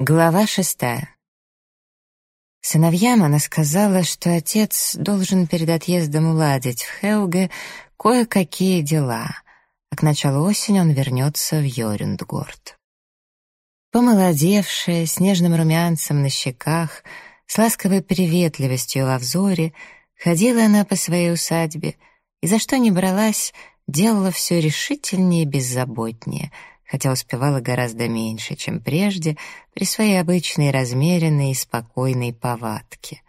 Глава шестая. Сыновьям она сказала, что отец должен перед отъездом уладить в Хелге кое-какие дела, а к началу осени он вернется в Йорюндгорд. Помолодевшая, с нежным румянцем на щеках, с ласковой приветливостью во взоре, ходила она по своей усадьбе и за что ни бралась, делала все решительнее и беззаботнее — хотя успевала гораздо меньше, чем прежде, при своей обычной размеренной и спокойной повадке.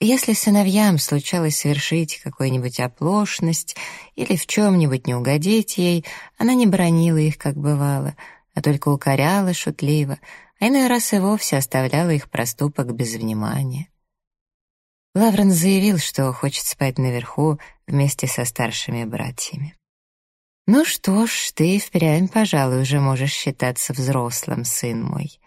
Если сыновьям случалось совершить какую-нибудь оплошность или в чем-нибудь не угодить ей, она не бронила их, как бывало, а только укоряла шутливо, а иной раз и вовсе оставляла их проступок без внимания. Лаврен заявил, что хочет спать наверху вместе со старшими братьями. «Ну что ж, ты впрямь, пожалуй, уже можешь считаться взрослым, сын мой».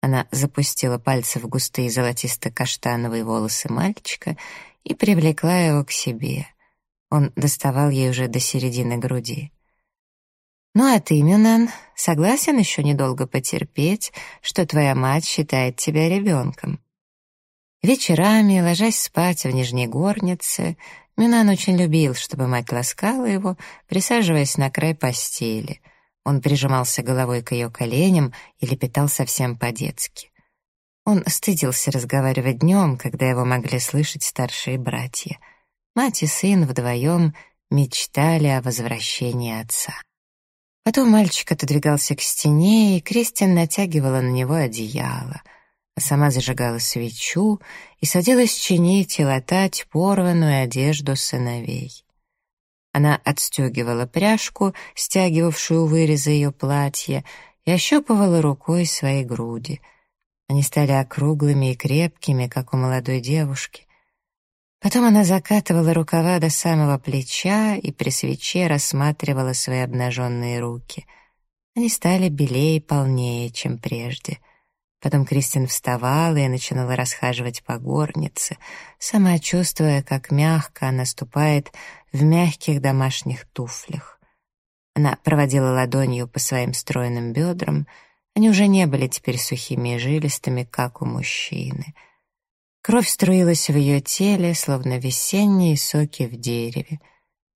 Она запустила пальцы в густые золотисто-каштановые волосы мальчика и привлекла его к себе. Он доставал ей уже до середины груди. «Ну а ты, Мюнан, согласен еще недолго потерпеть, что твоя мать считает тебя ребенком?» Вечерами, ложась спать в нижней горнице, Минан очень любил, чтобы мать ласкала его, присаживаясь на край постели. Он прижимался головой к ее коленям и лепетал совсем по-детски. Он стыдился разговаривать днем, когда его могли слышать старшие братья. Мать и сын вдвоем мечтали о возвращении отца. Потом мальчик отодвигался к стене, и Кристин натягивала на него одеяло — сама зажигала свечу и садилась чинить и латать порванную одежду сыновей. Она отстегивала пряжку, стягивавшую вырезы ее платья, и ощупывала рукой свои груди. Они стали округлыми и крепкими, как у молодой девушки. Потом она закатывала рукава до самого плеча и при свече рассматривала свои обнаженные руки. Они стали белее и полнее, чем прежде — Потом Кристин вставала и начинала расхаживать по горнице, сама чувствуя, как мягко она ступает в мягких домашних туфлях. Она проводила ладонью по своим стройным бедрам, они уже не были теперь сухими и жилистыми, как у мужчины. Кровь струилась в ее теле, словно весенние соки в дереве.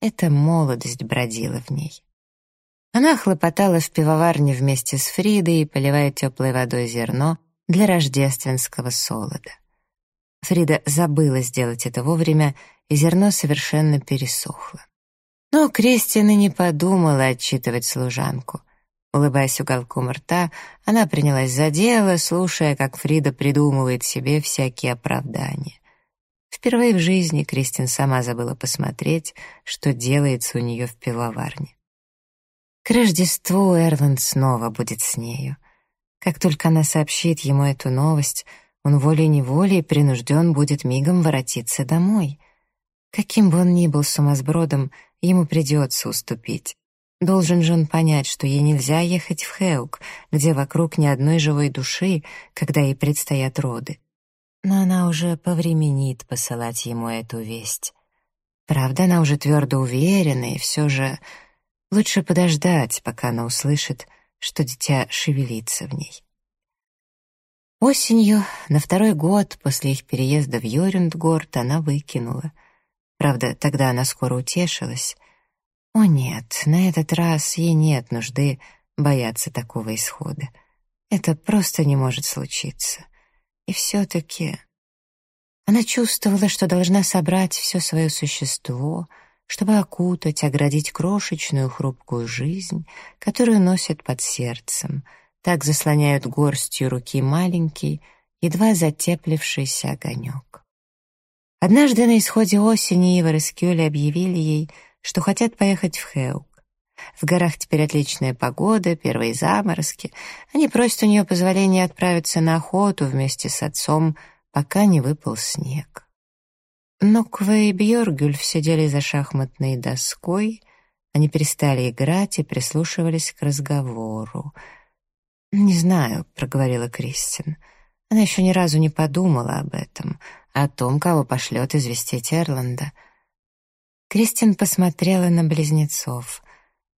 Эта молодость бродила в ней. Она хлопотала в пивоварне вместе с Фридой, поливая теплой водой зерно для рождественского солода. Фрида забыла сделать это вовремя, и зерно совершенно пересохло. Но Кристина не подумала отчитывать служанку. Улыбаясь уголком рта, она принялась за дело, слушая, как Фрида придумывает себе всякие оправдания. Впервые в жизни Кристин сама забыла посмотреть, что делается у нее в пивоварне. К Рождеству Эрланд снова будет с нею. Как только она сообщит ему эту новость, он волей-неволей принужден будет мигом воротиться домой. Каким бы он ни был сумасбродом, ему придется уступить. Должен же он понять, что ей нельзя ехать в Хеук, где вокруг ни одной живой души, когда ей предстоят роды. Но она уже повременит посылать ему эту весть. Правда, она уже твердо уверена, и все же Лучше подождать, пока она услышит, что дитя шевелится в ней. Осенью, на второй год после их переезда в Йорюндгорд, она выкинула. Правда, тогда она скоро утешилась. О нет, на этот раз ей нет нужды бояться такого исхода. Это просто не может случиться. И все-таки... Она чувствовала, что должна собрать все свое существо — чтобы окутать, оградить крошечную хрупкую жизнь, которую носят под сердцем, так заслоняют горстью руки маленький, едва затеплившийся огонек. Однажды на исходе осени Ива и Скюли объявили ей, что хотят поехать в Хеук. В горах теперь отличная погода, первые заморозки. Они просят у нее позволения отправиться на охоту вместе с отцом, пока не выпал снег. Но Квей и Бьоргюль сидели за шахматной доской, они перестали играть и прислушивались к разговору. «Не знаю», — проговорила Кристин. Она еще ни разу не подумала об этом, о том, кого пошлет известить Эрланда. Кристин посмотрела на близнецов.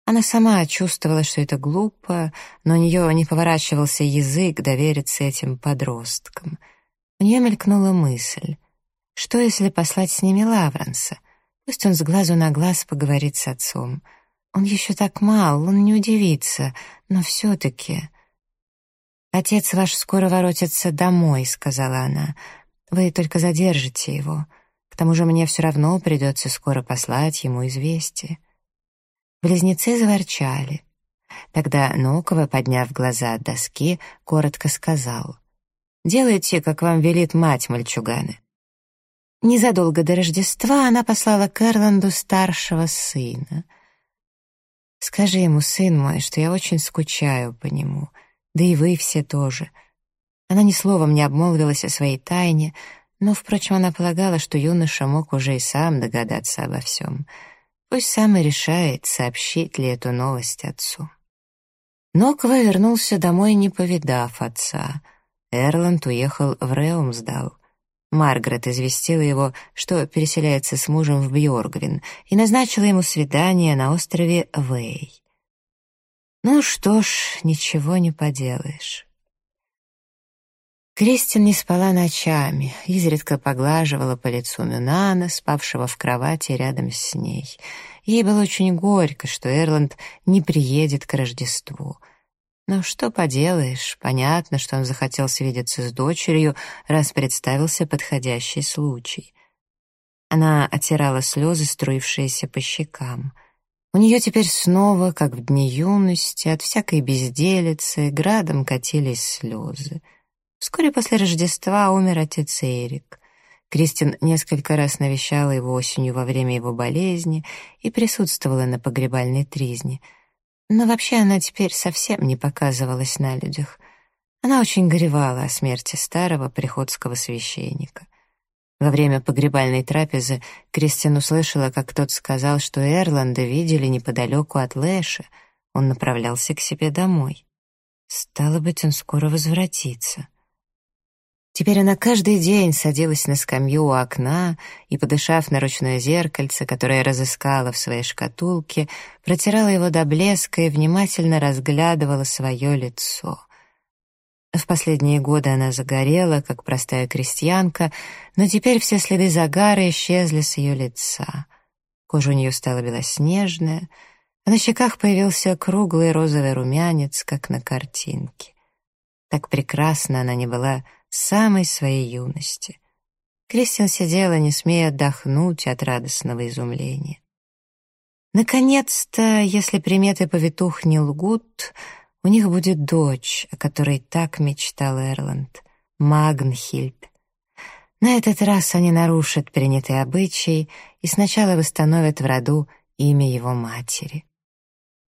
Она сама чувствовала, что это глупо, но у нее не поворачивался язык довериться этим подросткам. У нее мелькнула мысль. Что, если послать с ними Лавренса? Пусть он с глазу на глаз поговорит с отцом. Он еще так мал, он не удивится, но все-таки... «Отец ваш скоро воротится домой», — сказала она. «Вы только задержите его. К тому же мне все равно придется скоро послать ему известие». Близнецы заворчали. Тогда Нокова, подняв глаза от доски, коротко сказал. «Делайте, как вам велит мать, мальчуганы». Незадолго до Рождества она послала к старшего сына. «Скажи ему, сын мой, что я очень скучаю по нему, да и вы все тоже». Она ни словом не обмолвилась о своей тайне, но, впрочем, она полагала, что юноша мог уже и сам догадаться обо всем. Пусть сам и решает, сообщить ли эту новость отцу. Ноква вернулся домой, не повидав отца. Эрланд уехал в Реумсдал. Маргарет известила его, что переселяется с мужем в Бьоргвин, и назначила ему свидание на острове Вэй. Ну что ж, ничего не поделаешь. Кристин не спала ночами, изредка поглаживала по лицу Мюнана, спавшего в кровати рядом с ней. Ей было очень горько, что Эрланд не приедет к Рождеству — но что поделаешь, понятно, что он захотел свидеться с дочерью, раз представился подходящий случай. Она оттирала слезы, струившиеся по щекам. У нее теперь снова, как в дни юности, от всякой безделицы, градом катились слезы. Вскоре после Рождества умер отец Эрик. Кристин несколько раз навещала его осенью во время его болезни и присутствовала на погребальной тризне — но вообще она теперь совсем не показывалась на людях. Она очень горевала о смерти старого приходского священника. Во время погребальной трапезы Кристин услышала, как тот сказал, что Эрланда видели неподалеку от Лэша. Он направлялся к себе домой. Стало быть, он скоро возвратится. Теперь она каждый день садилась на скамью у окна и, подышав на ручное зеркальце, которое разыскала в своей шкатулке, протирала его до блеска и внимательно разглядывала свое лицо. В последние годы она загорела, как простая крестьянка, но теперь все следы загара исчезли с ее лица. Кожа у нее стала белоснежная, а на щеках появился круглый розовый румянец, как на картинке. Так прекрасна она не была самой своей юности. Кристин сидела, не смея отдохнуть от радостного изумления. Наконец-то, если приметы повитух не лгут, у них будет дочь, о которой так мечтал Эрланд, Магнхильд. На этот раз они нарушат принятые обычаи и сначала восстановят в роду имя его матери.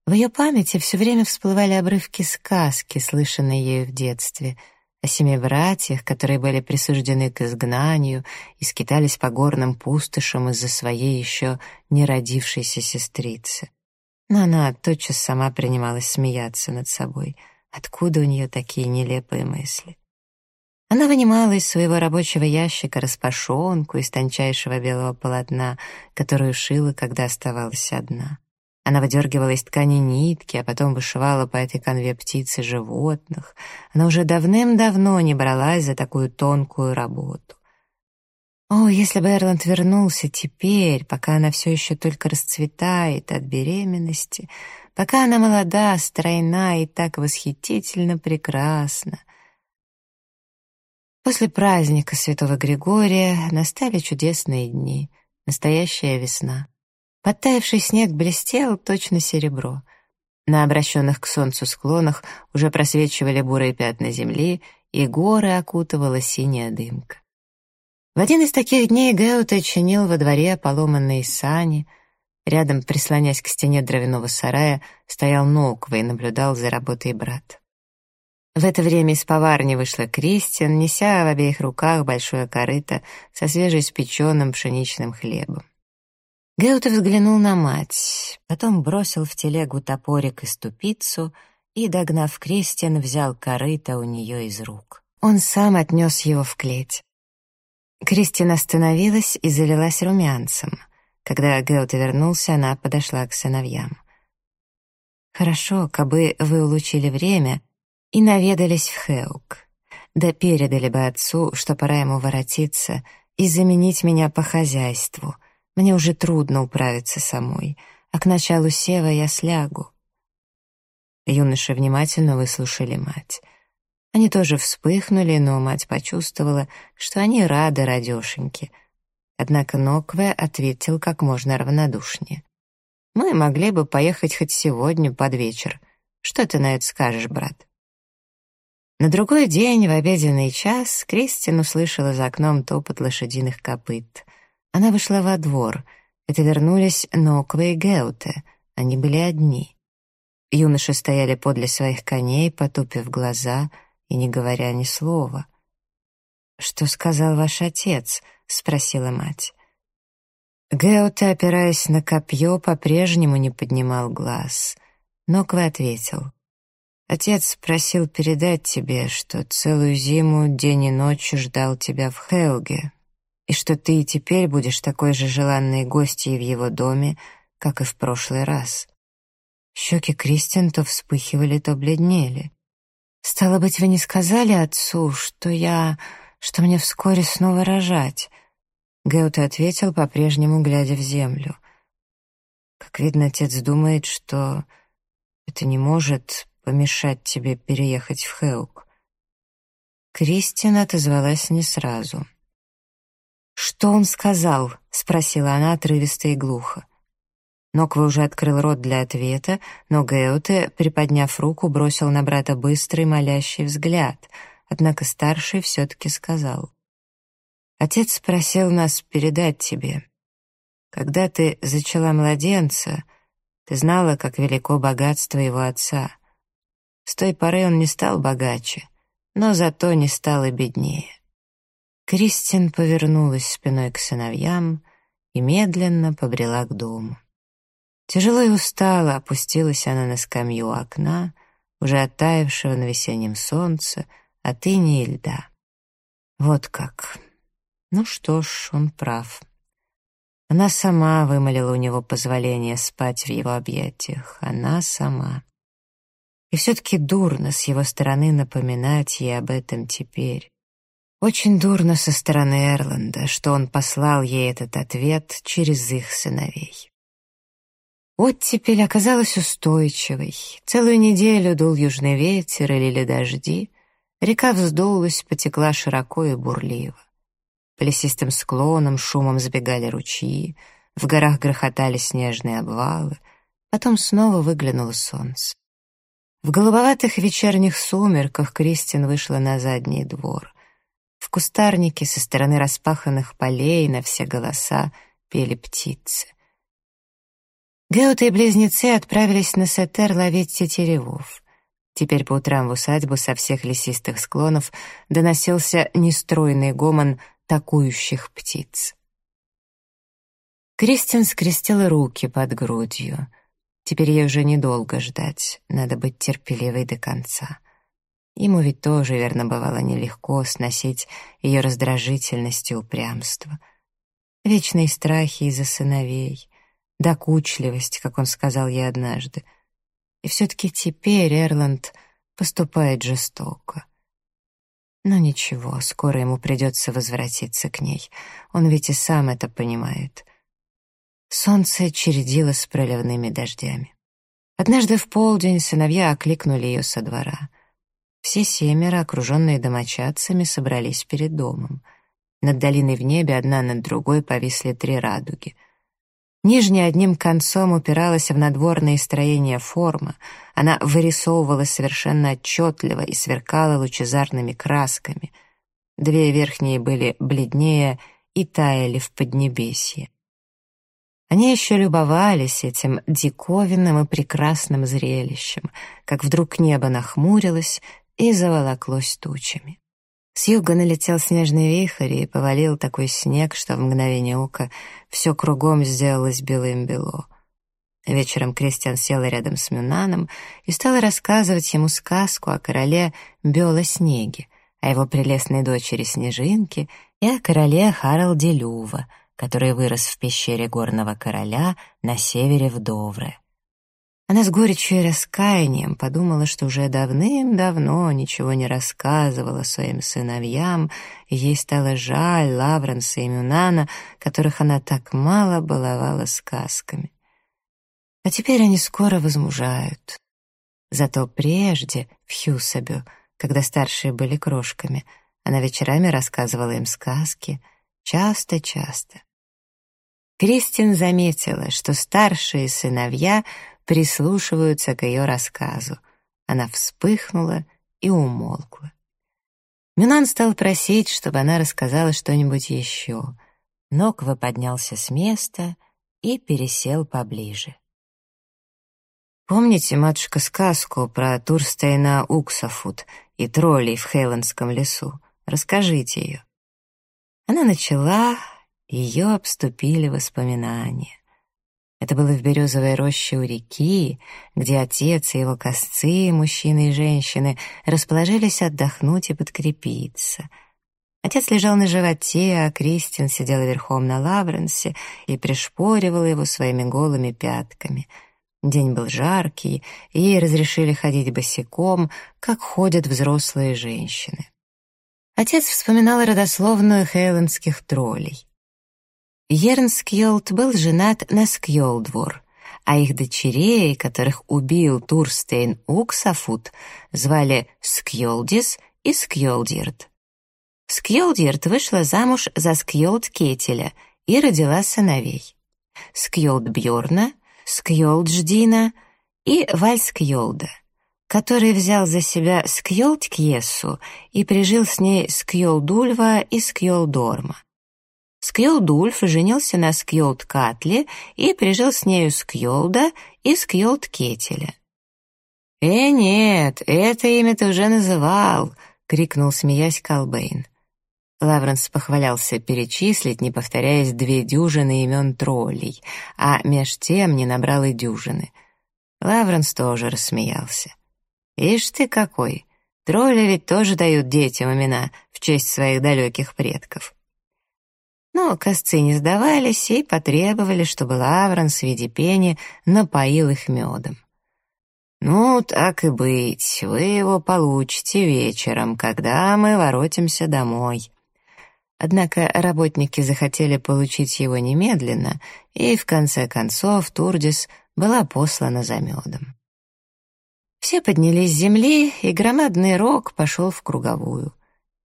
В ее памяти все время всплывали обрывки сказки, слышанные ею в детстве — о семи братьях, которые были присуждены к изгнанию и скитались по горным пустошам из-за своей еще не родившейся сестрицы. Но она тотчас сама принималась смеяться над собой. Откуда у нее такие нелепые мысли? Она вынимала из своего рабочего ящика распашонку из тончайшего белого полотна, которую шила, когда оставалась одна. Она выдергивала из ткани нитки, а потом вышивала по этой конве птицы животных. Она уже давным-давно не бралась за такую тонкую работу. О, если бы Эрланд вернулся теперь, пока она все еще только расцветает от беременности, пока она молода, стройна и так восхитительно прекрасна. После праздника Святого Григория настали чудесные дни, настоящая весна. Подтаявший снег блестел точно серебро. На обращенных к солнцу склонах уже просвечивали бурые пятна земли, и горы окутывала синяя дымка. В один из таких дней Геута чинил во дворе поломанные сани. Рядом, прислонясь к стене дровяного сарая, стоял Ноква и наблюдал за работой брат. В это время из поварни вышла Кристин, неся в обеих руках большое корыто со свежеиспеченным пшеничным хлебом. Геута взглянул на мать, потом бросил в телегу топорик и ступицу и, догнав Кристин, взял корыто у нее из рук. Он сам отнес его в клеть. Кристин остановилась и залилась румянцем. Когда Геута вернулся, она подошла к сыновьям. Хорошо, кабы вы улучили время и наведались в Хеук. Да передали бы отцу, что пора ему воротиться и заменить меня по хозяйству. Мне уже трудно управиться самой, а к началу сева я слягу. Юноши внимательно выслушали мать. Они тоже вспыхнули, но мать почувствовала, что они рады радешеньке. Однако Нокве ответил как можно равнодушнее. «Мы могли бы поехать хоть сегодня под вечер. Что ты на это скажешь, брат?» На другой день, в обеденный час, Кристин услышала за окном топот лошадиных копыт. Она вышла во двор. Это вернулись Нокве и Геуте. Они были одни. Юноши стояли подле своих коней, потупив глаза и не говоря ни слова. «Что сказал ваш отец?» — спросила мать. Геоте, опираясь на копье, по-прежнему не поднимал глаз. Нокве ответил. «Отец просил передать тебе, что целую зиму день и ночь ждал тебя в Хелге, и что ты и теперь будешь такой же желанной гостьей в его доме, как и в прошлый раз». Щеки Кристин то вспыхивали, то бледнели. «Стало быть, вы не сказали отцу, что я... что мне вскоре снова рожать?» Геуте ответил, по-прежнему глядя в землю. «Как видно, отец думает, что это не может помешать тебе переехать в Хеук». Кристин отозвалась не сразу. «Что он сказал?» — спросила она отрывисто и глухо. Ноква уже открыл рот для ответа, но Геуте, приподняв руку, бросил на брата быстрый молящий взгляд, однако старший все-таки сказал. «Отец просил нас передать тебе. Когда ты зачала младенца, ты знала, как велико богатство его отца. С той поры он не стал богаче, но зато не стал и беднее». Кристин повернулась спиной к сыновьям и медленно побрела к дому. Тяжело и устало опустилась она на скамью окна, уже оттаившего на весеннем солнце, от инии и льда. Вот как. Ну что ж, он прав. Она сама вымолила у него позволение спать в его объятиях. Она сама. И все-таки дурно с его стороны напоминать ей об этом теперь. Очень дурно со стороны Эрланда, что он послал ей этот ответ через их сыновей. Оттепель оказалась устойчивой. Целую неделю дул южный ветер и дожди. Река вздулась, потекла широко и бурливо. По лесистым склонам шумом забегали ручьи, в горах грохотали снежные обвалы, потом снова выглянуло солнце. В голубоватых вечерних сумерках Кристин вышла на задний двор. В кустарнике со стороны распаханных полей на все голоса пели птицы. Геута и близнецы отправились на Сетер ловить тетеревов. Теперь по утрам в усадьбу со всех лесистых склонов доносился нестройный гомон такующих птиц. Кристин скрестила руки под грудью. Теперь ей уже недолго ждать, надо быть терпеливой до конца. Ему ведь тоже, верно, бывало нелегко сносить ее раздражительность и упрямство. Вечные страхи из-за сыновей, докучливость, как он сказал ей однажды. И все-таки теперь Эрланд поступает жестоко. Но ничего, скоро ему придется возвратиться к ней. Он ведь и сам это понимает. Солнце чередило с проливными дождями. Однажды в полдень сыновья окликнули ее со двора. Все семеро, окруженные домочадцами, собрались перед домом. Над долиной в небе одна над другой повисли три радуги — Нижняя одним концом упиралась в надворные строения форма, она вырисовывалась совершенно отчетливо и сверкала лучезарными красками. Две верхние были бледнее и таяли в поднебесье. Они еще любовались этим диковинным и прекрасным зрелищем, как вдруг небо нахмурилось и заволоклось тучами. С юга налетел снежный вихрь и повалил такой снег, что в мгновение ока все кругом сделалось белым-бело. Вечером Кристиан села рядом с Мюнаном и стала рассказывать ему сказку о короле Белоснеге, о его прелестной дочери Снежинке и о короле Харалде Люва, который вырос в пещере горного короля на севере в Довре. Она с горечью и раскаянием подумала, что уже давным-давно ничего не рассказывала своим сыновьям, и ей стало жаль Лавренса и Мюнана, которых она так мало баловала сказками. А теперь они скоро возмужают. Зато прежде, в Хьюсабю, когда старшие были крошками, она вечерами рассказывала им сказки, часто-часто. Кристин заметила, что старшие сыновья прислушиваются к ее рассказу. Она вспыхнула и умолкла. Минан стал просить, чтобы она рассказала что-нибудь еще. Ноква поднялся с места и пересел поближе. «Помните, матушка, сказку про Турстейна Уксафут и троллей в Хейландском лесу? Расскажите ее». Она начала, ее обступили воспоминания. Это было в березовой роще у реки, где отец и его косцы, мужчины и женщины, расположились отдохнуть и подкрепиться. Отец лежал на животе, а Кристин сидела верхом на Лавренсе и пришпоривала его своими голыми пятками. День был жаркий, и ей разрешили ходить босиком, как ходят взрослые женщины. Отец вспоминал родословную хейландских троллей. Ернскьолд был женат на Скьолдвор, а их дочерей, которых убил Турстейн Уксафут, звали Скьолдис и Скьолдирд. Скьолдирд вышла замуж за Скьолд Кетеля и родила сыновей. Скьолд Бьорна, Скьолд Ждина и Вальскьолда, который взял за себя Скьолд Кьесу и прижил с ней Скьолдульва и Скьолдорма. Скьолдульф женился на Скьолд Катле и прижил с нею Скьолда и Скьолд Кетеля. «Э, нет, это имя ты уже называл!» — крикнул, смеясь Калбейн. Лавренс похвалялся перечислить, не повторяясь, две дюжины имен троллей, а меж тем не набрал и дюжины. Лавренс тоже рассмеялся. «Ишь ты какой! Тролли ведь тоже дают детям имена в честь своих далеких предков». Но косцы не сдавались и потребовали, чтобы Лавренс в виде пени напоил их медом. «Ну, так и быть, вы его получите вечером, когда мы воротимся домой». Однако работники захотели получить его немедленно, и в конце концов Турдис была послана за медом. Все поднялись с земли, и громадный рог пошел в круговую.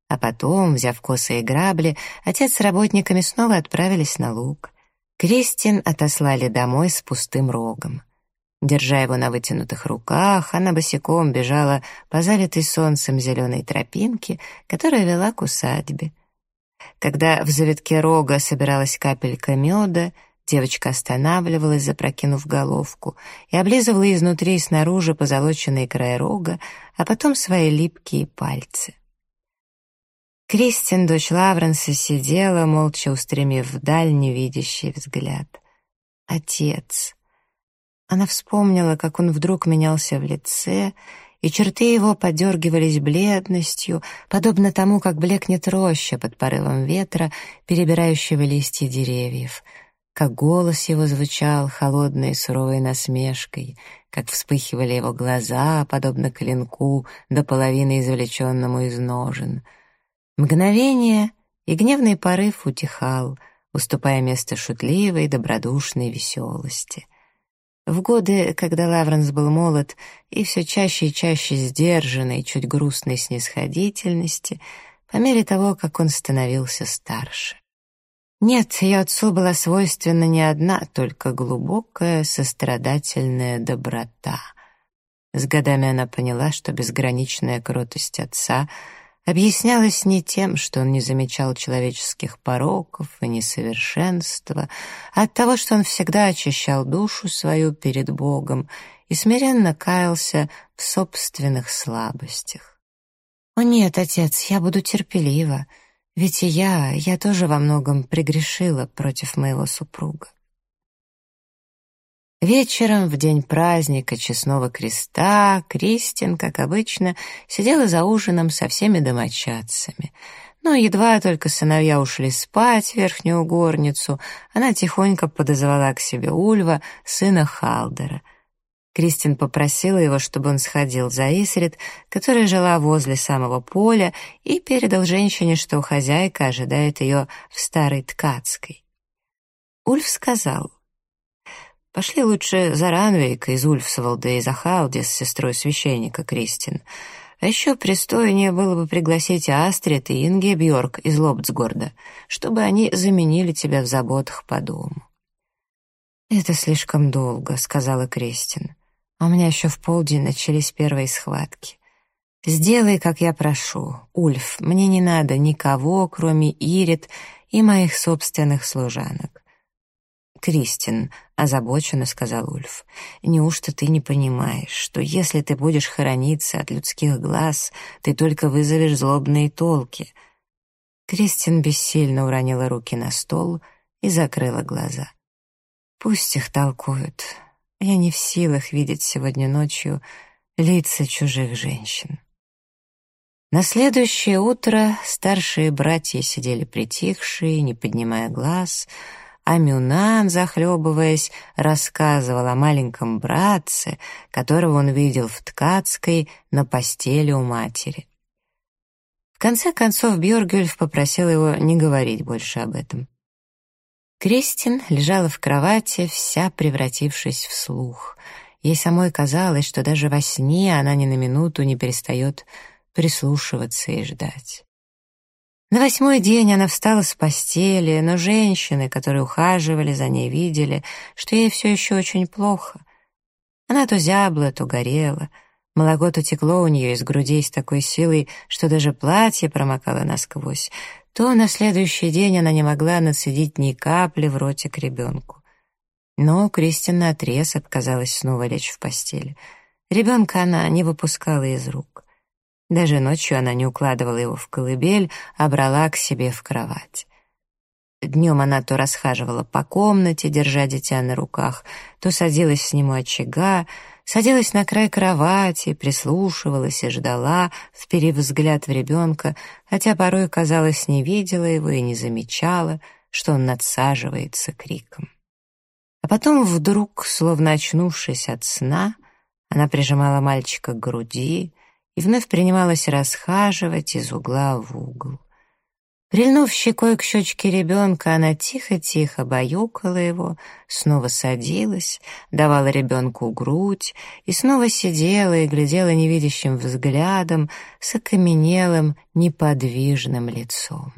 А потом, взяв косы и грабли, отец с работниками снова отправились на луг. Кристин отослали домой с пустым рогом. Держа его на вытянутых руках, она босиком бежала по залитой солнцем зеленой тропинке, которая вела к усадьбе. Когда в завитке рога собиралась капелька меда, девочка останавливалась, запрокинув головку, и облизывала изнутри и снаружи позолоченные края рога, а потом свои липкие пальцы. Кристин, дочь Лавренса, сидела, молча устремив вдаль невидящий взгляд. Отец. Она вспомнила, как он вдруг менялся в лице, и черты его подергивались бледностью, подобно тому, как блекнет роща под порывом ветра, перебирающего листья деревьев, как голос его звучал холодной суровой насмешкой, как вспыхивали его глаза, подобно клинку, до половины извлеченному из ножен — Мгновение, и гневный порыв утихал, уступая место шутливой, добродушной веселости. В годы, когда Лавренс был молод и все чаще и чаще сдержанной, чуть грустной снисходительности, по мере того, как он становился старше. Нет, ее отцу была свойственна не одна, только глубокая, сострадательная доброта. С годами она поняла, что безграничная кротость отца — объяснялось не тем, что он не замечал человеческих пороков и несовершенства, а от того, что он всегда очищал душу свою перед Богом и смиренно каялся в собственных слабостях. «О нет, отец, я буду терпелива, ведь и я, я тоже во многом прегрешила против моего супруга». Вечером, в день праздника Честного Креста, Кристин, как обычно, сидела за ужином со всеми домочадцами. Но едва только сыновья ушли спать в верхнюю горницу, она тихонько подозвала к себе Ульва, сына Халдера. Кристин попросила его, чтобы он сходил за Исрид, которая жила возле самого поля, и передал женщине, что хозяйка ожидает ее в старой ткацкой. Ульф сказал, «Пошли лучше за Ранвейка из Ульфсволда и за Халди с сестрой священника Кристин. А еще пристойнее было бы пригласить Астрид и Инге Бьорк из Лобцгорда, чтобы они заменили тебя в заботах по дому». «Это слишком долго», — сказала Кристин. А у меня еще в полдень начались первые схватки. «Сделай, как я прошу. Ульф, мне не надо никого, кроме Ирит и моих собственных служанок». «Кристин», — озабоченно сказал Ульф, — «неужто ты не понимаешь, что если ты будешь хорониться от людских глаз, ты только вызовешь злобные толки?» Кристин бессильно уронила руки на стол и закрыла глаза. «Пусть их толкуют. Я не в силах видеть сегодня ночью лица чужих женщин. На следующее утро старшие братья сидели притихшие, не поднимая глаз, а Мюнан, захлебываясь, рассказывал о маленьком братце, которого он видел в ткацкой на постели у матери. В конце концов Бьоргюльф попросил его не говорить больше об этом. Кристин лежала в кровати, вся превратившись в слух. Ей самой казалось, что даже во сне она ни на минуту не перестает прислушиваться и ждать. На восьмой день она встала с постели, но женщины, которые ухаживали за ней, видели, что ей все еще очень плохо. Она то зябла, то горела. Молоко то текло у нее из грудей с такой силой, что даже платье промокало насквозь то на следующий день она не могла нацедить ни капли в ротик ребенку. Но Кристина отрез отказалась снова лечь в постель. Ребенка она не выпускала из рук. Даже ночью она не укладывала его в колыбель, а брала к себе в кровать. Днем она то расхаживала по комнате, держа дитя на руках, то садилась с ним у очага, садилась на край кровати, прислушивалась и ждала, вперив взгляд в ребенка, хотя порой, казалось, не видела его и не замечала, что он надсаживается криком. А потом вдруг, словно очнувшись от сна, она прижимала мальчика к груди и вновь принималась расхаживать из угла в угол. Прильнув щекой к щечке ребенка, она тихо-тихо баюкала его, снова садилась, давала ребенку грудь и снова сидела и глядела невидящим взглядом с окаменелым, неподвижным лицом.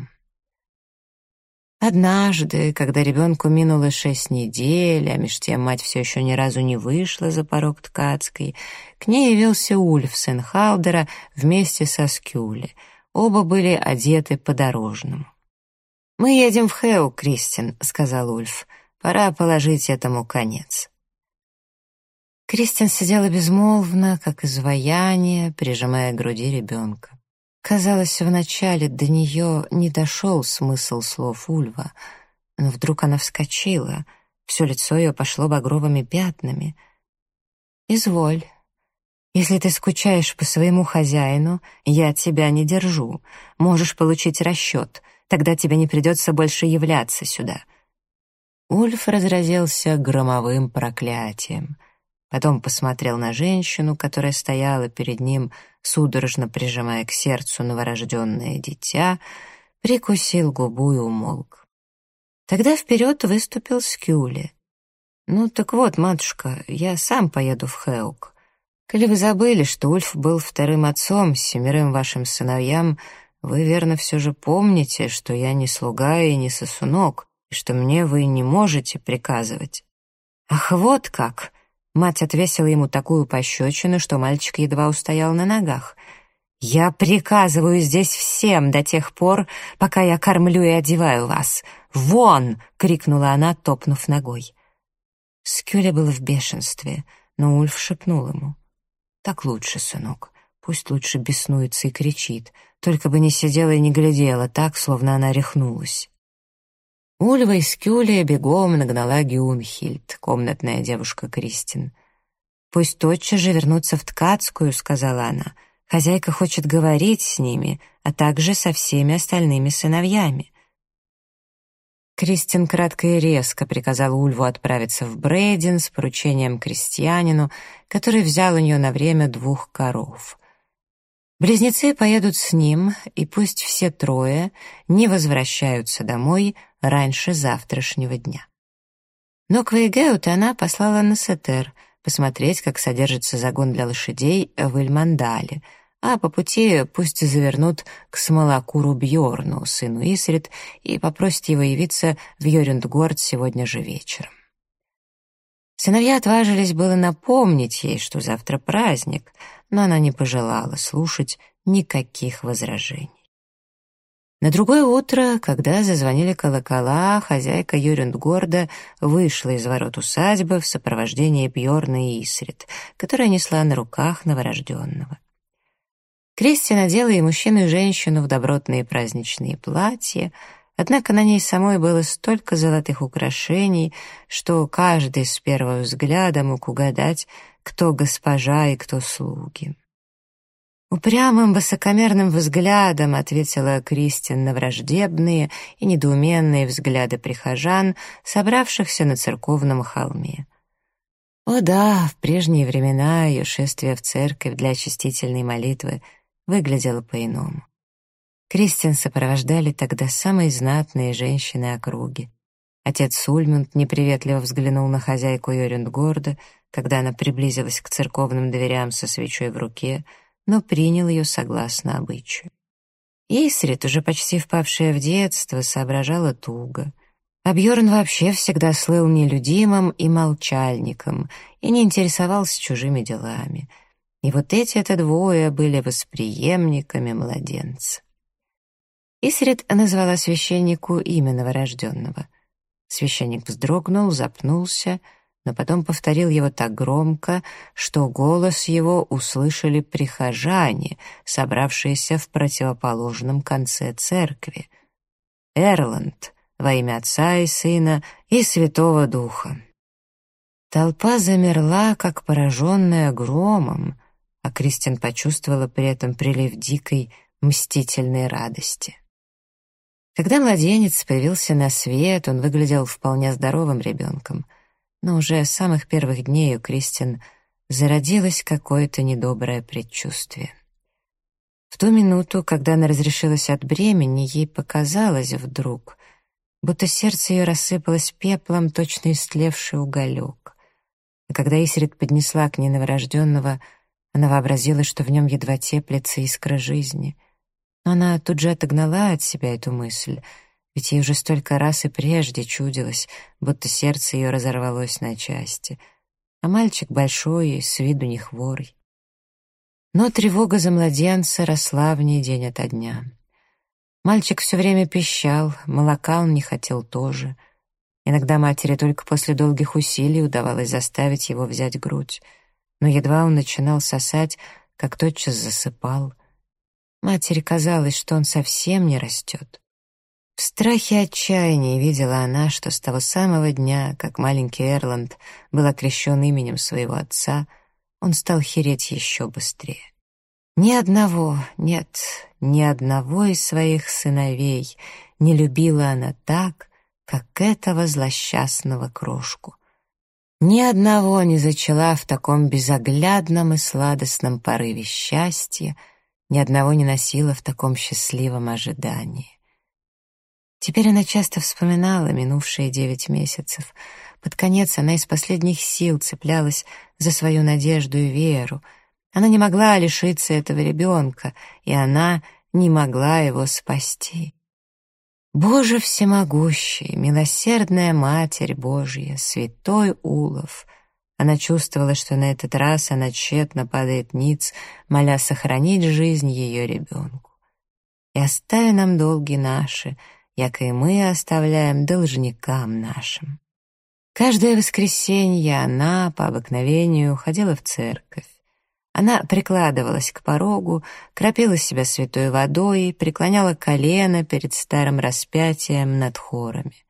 Однажды, когда ребенку минуло шесть недель, а меж тем мать все еще ни разу не вышла за порог ткацкой, к ней явился Ульф, сын Халдера, вместе со Скюли — Оба были одеты по-дорожному. «Мы едем в Хеу, Кристин», — сказал Ульф. «Пора положить этому конец». Кристин сидела безмолвно, как изваяние, прижимая к груди ребенка. Казалось, вначале до нее не дошел смысл слов Ульва, но вдруг она вскочила, все лицо ее пошло багровыми пятнами. «Изволь», если ты скучаешь по своему хозяину, я тебя не держу. Можешь получить расчет, тогда тебе не придется больше являться сюда». Ульф разразился громовым проклятием. Потом посмотрел на женщину, которая стояла перед ним, судорожно прижимая к сердцу новорожденное дитя, прикусил губу и умолк. Тогда вперед выступил Скюли. «Ну так вот, матушка, я сам поеду в Хеук. Коли вы забыли, что Ульф был вторым отцом семерым вашим сыновьям, вы, верно, все же помните, что я не слуга и не сосунок, и что мне вы не можете приказывать». «Ах, вот как!» Мать отвесила ему такую пощечину, что мальчик едва устоял на ногах. «Я приказываю здесь всем до тех пор, пока я кормлю и одеваю вас. Вон!» — крикнула она, топнув ногой. Скюля был в бешенстве, но Ульф шепнул ему. Так лучше, сынок. Пусть лучше беснуется и кричит. Только бы не сидела и не глядела так, словно она рехнулась. Ульва из Кюлия бегом нагнала Гюнхильд, комнатная девушка Кристин. «Пусть тотчас же вернутся в Ткацкую», — сказала она. «Хозяйка хочет говорить с ними, а также со всеми остальными сыновьями». Кристин кратко и резко приказал Ульву отправиться в Брейден с поручением крестьянину, который взял у нее на время двух коров. Близнецы поедут с ним, и пусть все трое не возвращаются домой раньше завтрашнего дня. Но Квейгеут она послала на Сетер посмотреть, как содержится загон для лошадей в Эльмандале — а по пути пусть завернут к Смолокуру Бьорну, сыну Исрит, и попросят его явиться в Йорюндгорд сегодня же вечером. Сыновья отважились было напомнить ей, что завтра праздник, но она не пожелала слушать никаких возражений. На другое утро, когда зазвонили колокола, хозяйка Юрюндгорда вышла из ворот усадьбы в сопровождении Бьорна и Исрит, которая несла на руках новорожденного. Кристи надела и мужчину, и женщину в добротные праздничные платья, однако на ней самой было столько золотых украшений, что каждый с первого взгляда мог угадать, кто госпожа и кто слуги. Упрямым высокомерным взглядом ответила Кристин на враждебные и недоуменные взгляды прихожан, собравшихся на церковном холме. О да, в прежние времена ее шествие в церковь для очистительной молитвы — выглядело по-иному. Кристин сопровождали тогда самые знатные женщины округи. Отец Сульмунд неприветливо взглянул на хозяйку Йорюндгорда, когда она приблизилась к церковным дверям со свечой в руке, но принял ее согласно обычаю. Исрит, уже почти впавшая в детство, соображала туго. А Бьорн вообще всегда слыл нелюдимым и молчальником и не интересовался чужими делами — и вот эти-то двое были восприемниками младенца. Исрид назвала священнику имя новорожденного. Священник вздрогнул, запнулся, но потом повторил его так громко, что голос его услышали прихожане, собравшиеся в противоположном конце церкви. «Эрланд, во имя Отца и Сына и Святого Духа». Толпа замерла, как пораженная громом, а Кристин почувствовала при этом прилив дикой, мстительной радости. Когда младенец появился на свет, он выглядел вполне здоровым ребенком, но уже с самых первых дней у Кристин зародилось какое-то недоброе предчувствие. В ту минуту, когда она разрешилась от бремени, ей показалось вдруг, будто сердце ее рассыпалось пеплом, точно истлевший уголек. А когда Исрит поднесла к ней новорожденного — она вообразила, что в нем едва теплится искра жизни. Она тут же отогнала от себя эту мысль, ведь ей уже столько раз и прежде чудилось, будто сердце ее разорвалось на части. А мальчик большой и с виду не хворый. Но тревога за младенца росла в ней день ото дня. Мальчик все время пищал, молока он не хотел тоже. Иногда матери только после долгих усилий удавалось заставить его взять грудь но едва он начинал сосать, как тотчас засыпал. Матери казалось, что он совсем не растет. В страхе и отчаянии видела она, что с того самого дня, как маленький Эрланд был окрещен именем своего отца, он стал хереть еще быстрее. Ни одного, нет, ни одного из своих сыновей не любила она так, как этого злосчастного крошку — ни одного не зачала в таком безоглядном и сладостном порыве счастья, ни одного не носила в таком счастливом ожидании. Теперь она часто вспоминала минувшие девять месяцев. Под конец она из последних сил цеплялась за свою надежду и веру. Она не могла лишиться этого ребенка, и она не могла его спасти. Боже всемогущий, милосердная Матерь Божья, святой Улов. Она чувствовала, что на этот раз она тщетно падает ниц, моля сохранить жизнь ее ребенку. И остави нам долги наши, яко и мы оставляем должникам нашим. Каждое воскресенье она, по обыкновению, ходила в церковь. Она прикладывалась к порогу, кропила себя святой водой, преклоняла колено перед старым распятием над хорами.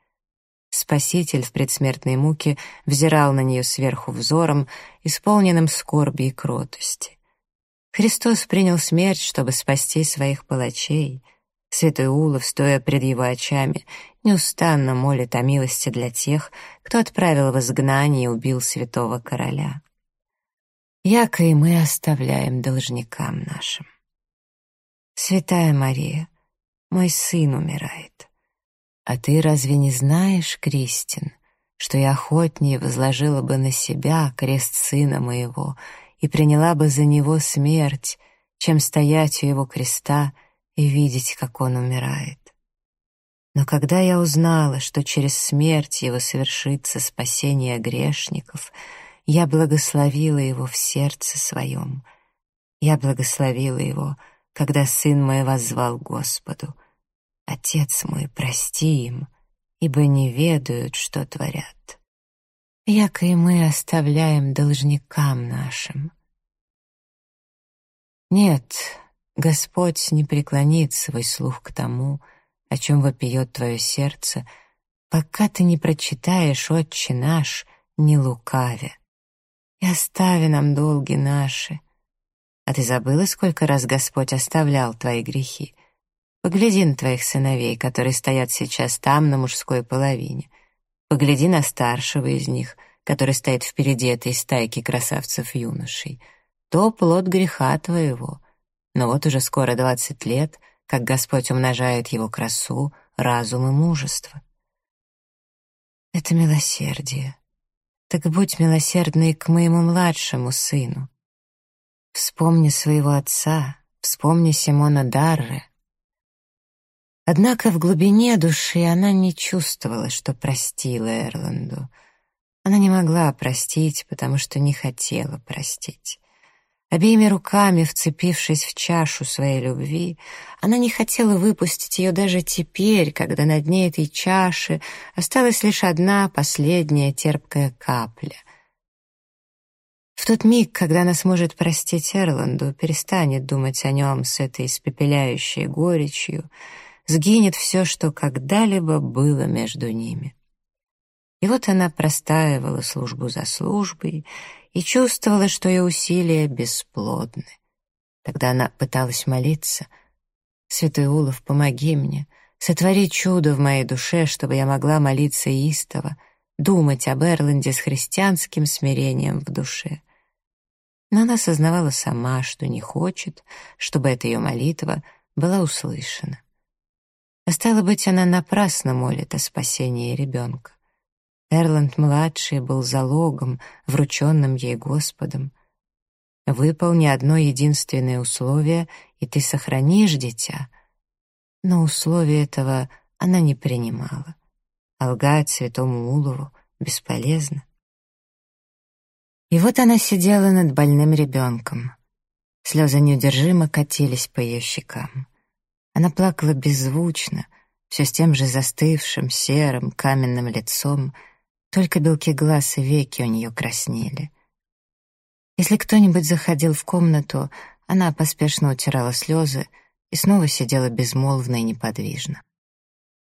Спаситель в предсмертной муке взирал на нее сверху взором, исполненным скорби и кротости. Христос принял смерть, чтобы спасти своих палачей. Святой Улов, стоя пред его очами, неустанно молит о милости для тех, кто отправил в изгнание и убил святого короля. Яко и мы оставляем должникам нашим. Святая Мария, мой сын умирает. А ты разве не знаешь, Кристин, что я охотнее возложила бы на себя крест сына моего и приняла бы за него смерть, чем стоять у его креста и видеть, как он умирает. Но когда я узнала, что через смерть его совершится спасение грешников, я благословила его в сердце своем. Я благословила его, когда сын мой воззвал Господу. Отец мой, прости им, ибо не ведают, что творят. Яко и мы оставляем должникам нашим. Нет, Господь не преклонит свой слух к тому, о чем вопиет твое сердце, пока ты не прочитаешь «Отче наш», не лукавя. И остави нам долги наши. А ты забыла, сколько раз Господь оставлял твои грехи? Погляди на твоих сыновей, которые стоят сейчас там, на мужской половине. Погляди на старшего из них, который стоит впереди этой стайки красавцев-юношей — то плод греха твоего. Но вот уже скоро двадцать лет, как Господь умножает его красу, разум и мужество. Это милосердие. Так будь милосердной к моему младшему сыну. Вспомни своего отца, вспомни Симона Дарре. Однако в глубине души она не чувствовала, что простила Эрланду. Она не могла простить, потому что не хотела простить. Обеими руками вцепившись в чашу своей любви, она не хотела выпустить ее даже теперь, когда на дне этой чаши осталась лишь одна последняя терпкая капля. В тот миг, когда она сможет простить Эрланду, перестанет думать о нем с этой испепеляющей горечью, сгинет все, что когда-либо было между ними. И вот она простаивала службу за службой и чувствовала, что ее усилия бесплодны. Тогда она пыталась молиться. «Святой Улов, помоги мне, сотвори чудо в моей душе, чтобы я могла молиться истово, думать об Эрланде с христианским смирением в душе». Но она осознавала сама, что не хочет, чтобы эта ее молитва была услышана. А стало быть, она напрасно молит о спасении ребенка. Эрланд-младший был залогом, врученным ей Господом. Выполни одно единственное условие, и ты сохранишь дитя. Но условия этого она не принимала. А лгать святому Улову бесполезно. И вот она сидела над больным ребенком. Слезы неудержимо катились по ее щекам. Она плакала беззвучно, все с тем же застывшим, серым, каменным лицом — только белки глаз и веки у нее краснели. Если кто-нибудь заходил в комнату, она поспешно утирала слезы и снова сидела безмолвно и неподвижно.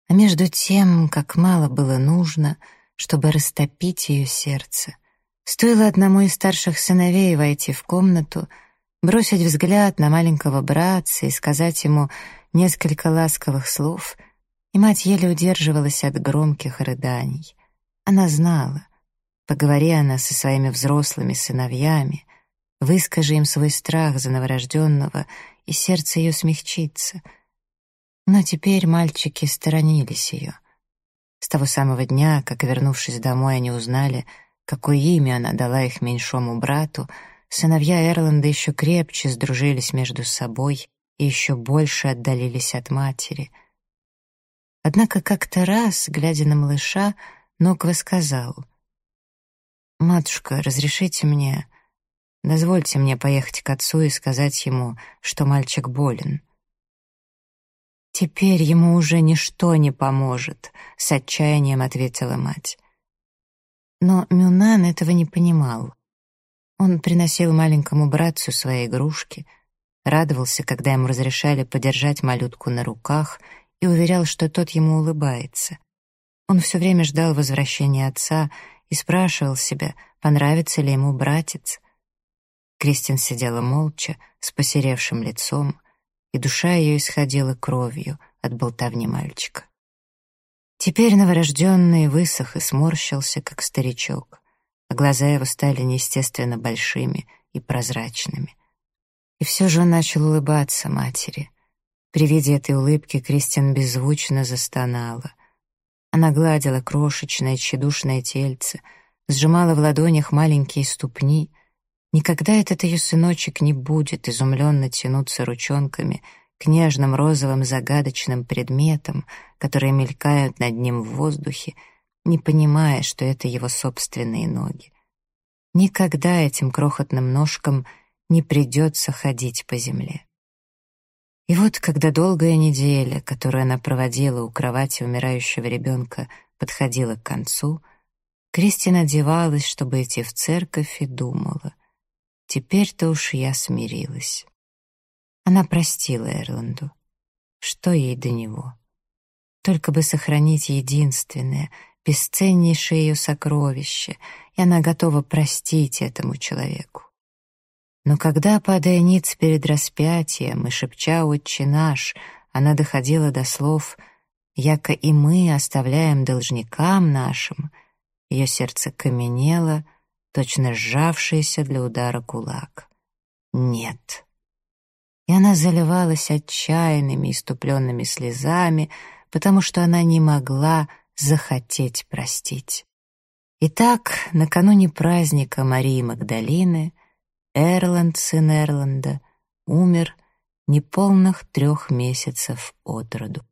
А между тем, как мало было нужно, чтобы растопить ее сердце, стоило одному из старших сыновей войти в комнату, бросить взгляд на маленького братца и сказать ему несколько ласковых слов, и мать еле удерживалась от громких рыданий — она знала. Поговори она со своими взрослыми сыновьями, выскажи им свой страх за новорожденного, и сердце ее смягчится. Но теперь мальчики сторонились ее. С того самого дня, как, вернувшись домой, они узнали, какое имя она дала их меньшому брату, сыновья Эрланда еще крепче сдружились между собой и еще больше отдалились от матери. Однако как-то раз, глядя на малыша, Ноква сказал, «Матушка, разрешите мне, дозвольте мне поехать к отцу и сказать ему, что мальчик болен». «Теперь ему уже ничто не поможет», — с отчаянием ответила мать. Но Мюнан этого не понимал. Он приносил маленькому братцу свои игрушки, радовался, когда ему разрешали подержать малютку на руках и уверял, что тот ему улыбается. Он все время ждал возвращения отца и спрашивал себя, понравится ли ему братец. Кристин сидела молча, с посеревшим лицом, и душа ее исходила кровью от болтовни мальчика. Теперь новорожденный высох и сморщился, как старичок, а глаза его стали неестественно большими и прозрачными. И все же он начал улыбаться матери. При виде этой улыбки Кристин беззвучно застонала. Она гладила крошечное тщедушное тельце, сжимала в ладонях маленькие ступни. Никогда этот ее сыночек не будет изумленно тянуться ручонками к нежным розовым загадочным предметам, которые мелькают над ним в воздухе, не понимая, что это его собственные ноги. Никогда этим крохотным ножкам не придется ходить по земле. И вот, когда долгая неделя, которую она проводила у кровати умирающего ребенка, подходила к концу, Кристина одевалась, чтобы идти в церковь, и думала. Теперь-то уж я смирилась. Она простила Эрланду. Что ей до него? Только бы сохранить единственное, бесценнейшее ее сокровище, и она готова простить этому человеку. Но когда, падая ниц перед распятием и шепча «Отче наш», она доходила до слов «Яко и мы оставляем должникам нашим», ее сердце каменело, точно сжавшееся для удара кулак. «Нет». И она заливалась отчаянными, иступленными слезами, потому что она не могла захотеть простить. Итак, накануне праздника Марии Магдалины — Эрланд, сын Эрланда, умер неполных трех месяцев от роду.